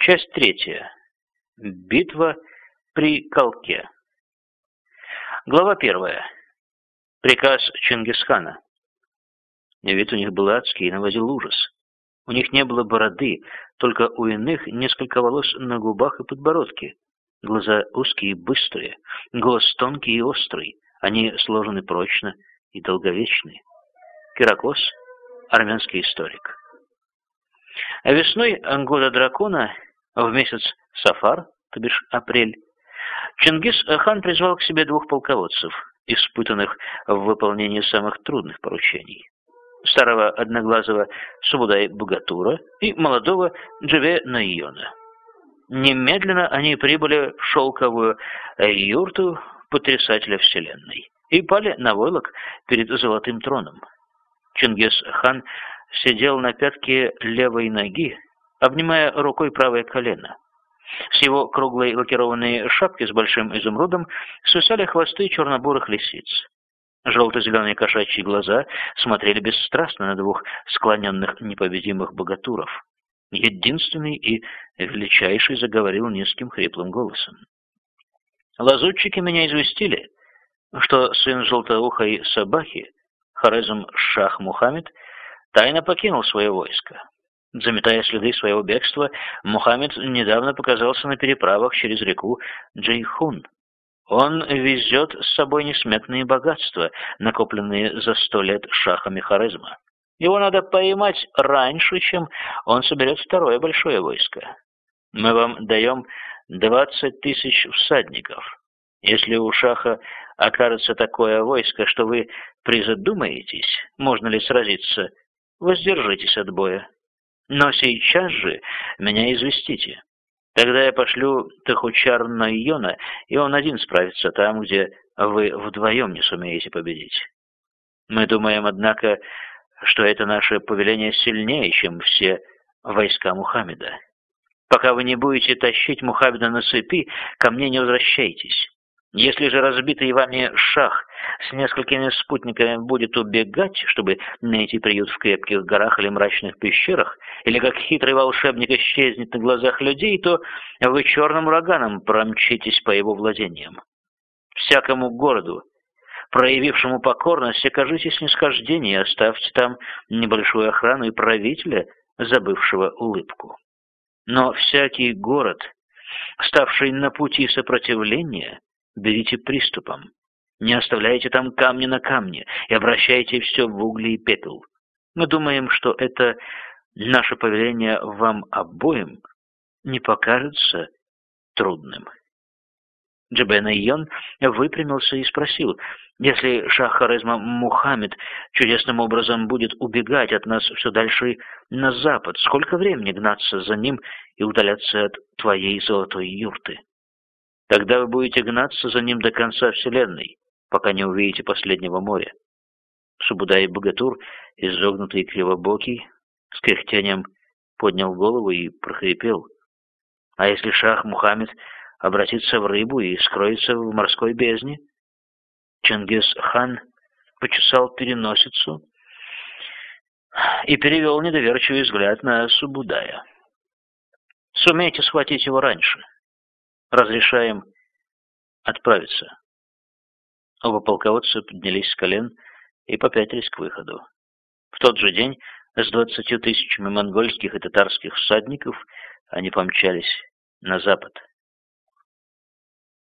Часть третья. Битва при Калке. Глава первая. Приказ Чингисхана. Вид у них был адский и наводил ужас. У них не было бороды, только у иных несколько волос на губах и подбородке. Глаза узкие и быстрые, голос тонкий и острый. Они сложены прочно и долговечны. Киракос, армянский историк. А весной года дракона в месяц Сафар, то бишь апрель, Чингис-хан призвал к себе двух полководцев, испытанных в выполнении самых трудных поручений. Старого одноглазого Субудай-Богатура и молодого Джаве Найона. Немедленно они прибыли в шелковую юрту потрясателя Вселенной и пали на войлок перед золотым троном. Чингис-хан сидел на пятке левой ноги, обнимая рукой правое колено. С его круглой лакированной шапки с большим изумрудом свисали хвосты чернобурых лисиц. Желто-зеленые кошачьи глаза смотрели бесстрастно на двух склоненных непобедимых богатуров. Единственный и величайший заговорил низким хриплым голосом. Лазутчики меня известили, что сын желтоухой собаки, Хорезм Шах Мухаммед, тайно покинул свое войско. Заметая следы своего бегства, Мухаммед недавно показался на переправах через реку Джейхун. Он везет с собой несметные богатства, накопленные за сто лет шахами Хорезма. Его надо поймать раньше, чем он соберет второе большое войско. Мы вам даем двадцать тысяч всадников. Если у Шаха окажется такое войско, что вы призадумаетесь, можно ли сразиться, воздержитесь от боя. Но сейчас же меня известите. Тогда я пошлю Тахучар на Йона, и он один справится там, где вы вдвоем не сумеете победить. Мы думаем, однако, что это наше повеление сильнее, чем все войска Мухаммеда. Пока вы не будете тащить Мухаммеда на цепи, ко мне не возвращайтесь. Если же разбитый вами шах с несколькими спутниками будет убегать, чтобы найти приют в крепких горах или мрачных пещерах, или как хитрый волшебник исчезнет на глазах людей, то вы черным ураганом промчитесь по его владениям. Всякому городу, проявившему покорность, окажите снисхождение оставьте там небольшую охрану и правителя, забывшего улыбку. Но всякий город, ставший на пути сопротивления, берите приступом. Не оставляйте там камни на камне и обращайте все в угли и пепел. Мы думаем, что это наше повеление вам обоим не покажется трудным. Джабен Айон выпрямился и спросил, если шах Хорезма Мухаммед чудесным образом будет убегать от нас все дальше на запад, сколько времени гнаться за ним и удаляться от твоей золотой юрты? Тогда вы будете гнаться за ним до конца Вселенной, пока не увидите последнего моря. Субудай Богатур, изогнутый кривобокий, с кряхтением поднял голову и прохрипел. А если шах Мухаммед обратится в рыбу и скроется в морской бездне? Чингис-хан почесал переносицу и перевел недоверчивый взгляд на Субудая. Сумейте схватить его раньше. Разрешаем отправиться. Оба полководца поднялись с колен и попятились к выходу. В тот же день с двадцатью тысячами монгольских и татарских всадников они помчались на запад.